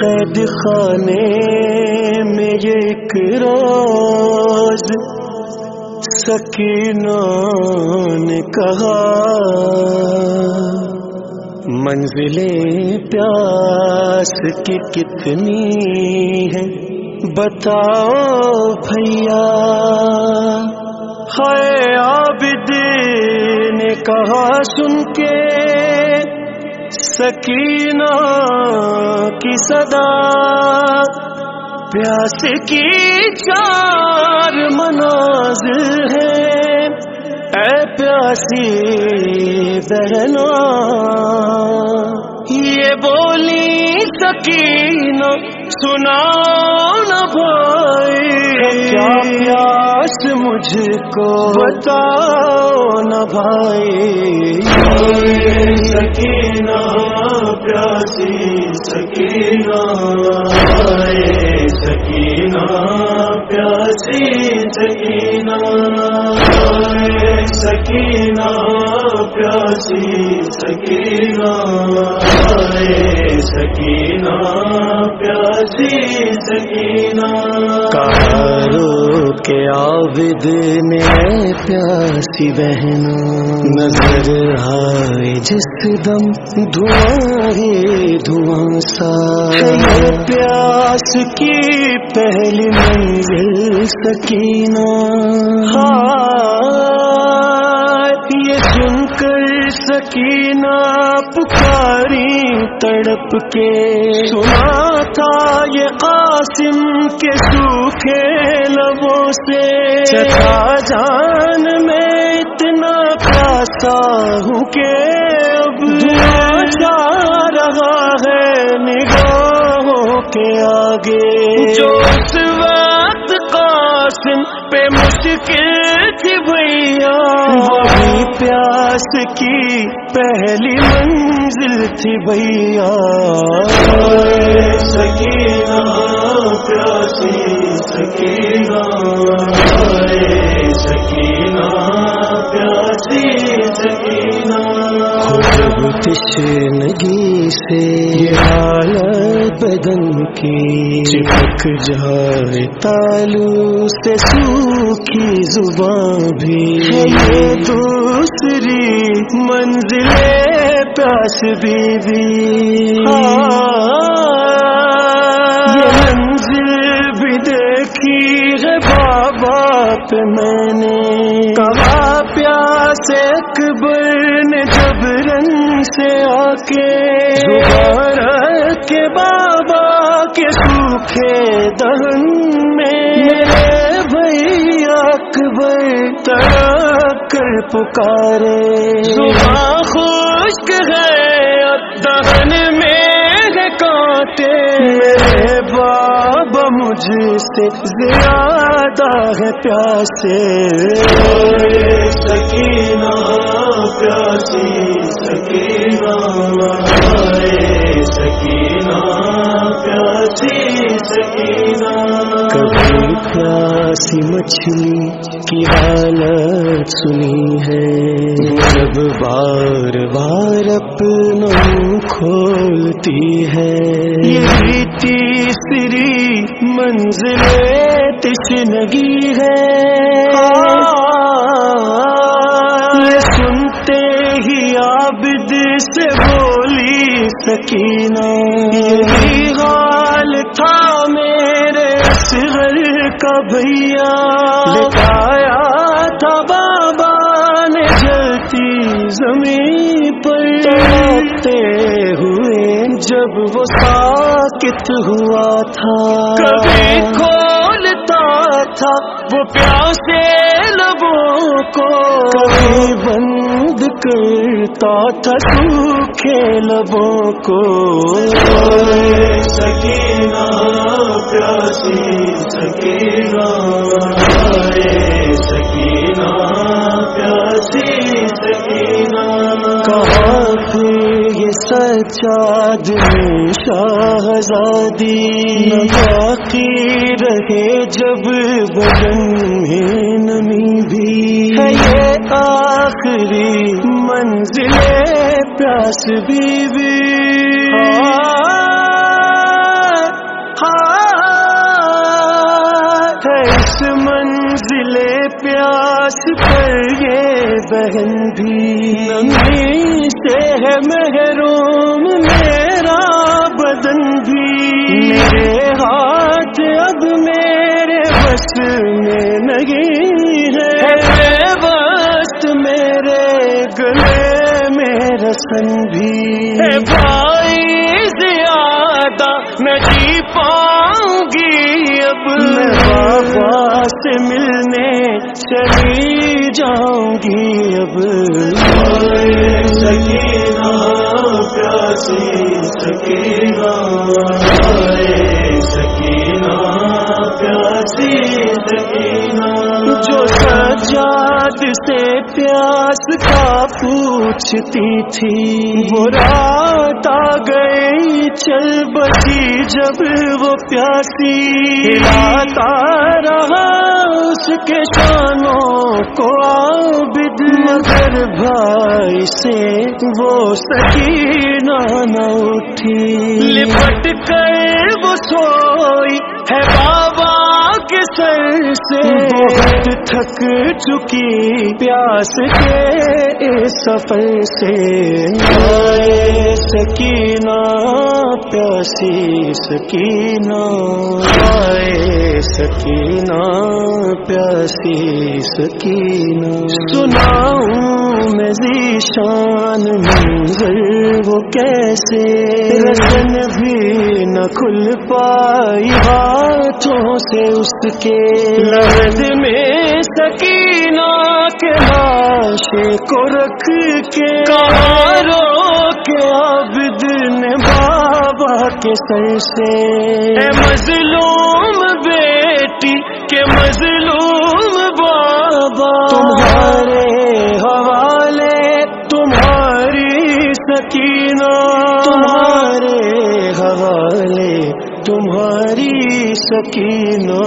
قید خانے میں ایک روز سکینہ نے کہا منزلیں پیاس کی کتنی ہے؟ بتاؤ بھیا۔ ہے عابد نے کہا سن کے سکینہ کی صدا، پیاس کی چار مناظر ہے۔ اے پیاسی بہنا یہ بولی سکینہ، سنا نہ بھائی۔ کیا پیاس مجھ کو بتاؤ نہ بھائی۔ سکینہ پیاسی سکینہ سکینہ پیاسی سکینہ سکینہ۔ پیاسی سکینہ سکینہ پیاسی سکینہ کارو کے عابد میں پیاسی بہنا نظر آئے جس دم دھواں ہی دھواں سا۔ پیاس کی پہلی منزل سکینہ۔ یہ سن سکینہ پکاری تڑپ کے۔ سنا تھا یہ قاسم کے سوکھے لبوں سے۔ چچا جان میں اتنا پیاسا ہوں کہ اب جا رہا ہے نگاہوں کے آگے۔ جو اس وقت قاسم پہ مشکل تھی بھیا پیاس کی پہلی منزل تھی بھیا۔ سکینہ پیاسی سکینہ۔ سکینہ پیاسی جب تشنگی سے حالت بدن کی چپک جائے تالو سے سوکھی زبان بھی یہ دوسری منزل پیاس بی بی ہاں، منزل بھی دیکھی ہے بابا پہ میں نے۔ پیاس اکبر نے جب رنگ سے آ کے دوبارہ کے بابا کے سوکھے دہن میں میرے بھائی اکبر تڑپ کر پکارے۔ صبح خشک ہے اور دہن میں ہے کانٹے۔ میرے بابا مجھ سے زیادہ ہے پیاسے۔ سکینہ پیاسی سکینہ سکینہ پیاسی سکینہ کبھی پیاسی مچھلی کی حالت سنی ہے؟ جب بار بار اپنا کھولتی ہے۔ یہ تیسری منزل تشنگی ہے۔ یہ سکینہ۔ یہی تھا میرے سر کا بھیا۔ لٹایا تھا بابا نے جلتی زمین پر۔ لڑتے ہوئے جب وہ ساکت ہوا تھا۔ کبھی کھولتا تھا وہ پیاسے کرتا تھا سوکھے لبوں کو۔ سکینہ پیاسی سکینہ سکینہ پیاسی سکینہ۔ کہاں یہ سجاد شاہزادی باقی رہے جب بدن میں نمی۔ بھی منزل پیاس بیوی اس منزل پیاس پر یہ بہن بھی۔ نمی سے ہے محروم میرا بدن بھی۔ میرے ہاتھ اب میرے بس میں نہیں رسن بھی۔ بھائی زیادہ میں جی پاؤں گی اب۔ بابا سے ملنے چلی جاؤں گی اب۔ سکینہ پیاسی سکینہ سکینہ پیاسی سکینہ۔ جو سجاد سے پیاس کا پوچھتی تھی۔ وہ رات آ گئی، چل بچی جب وہ پیاسی۔ لاتا رہا، اس کے شانوں کو عابد مگر بھائی سے۔ وہ سکینہ نہ اٹھی۔ لپٹ کر وہ سوئی ہے بابا۔ کے سر سے بہت تھک چکی پیاس کے اس سفر سے آئے سکینہ پیاسی سکینہ۔ آئے سکینہ پیاسی سکینہ۔ سناؤں میں ذیشان منظر وہ کیسے؟ رسن بھی نہ کھل پائی ہاتھوں سے اس کے لفظ میں سکینہ کے لاشے کو رکھ کے کارو کے عابد نے بابا کے سر سے۔ اے مظلوم بیٹی کے مظلوم بابا، تمہارے حوالے، تمہاری سکینہ سکینہ۔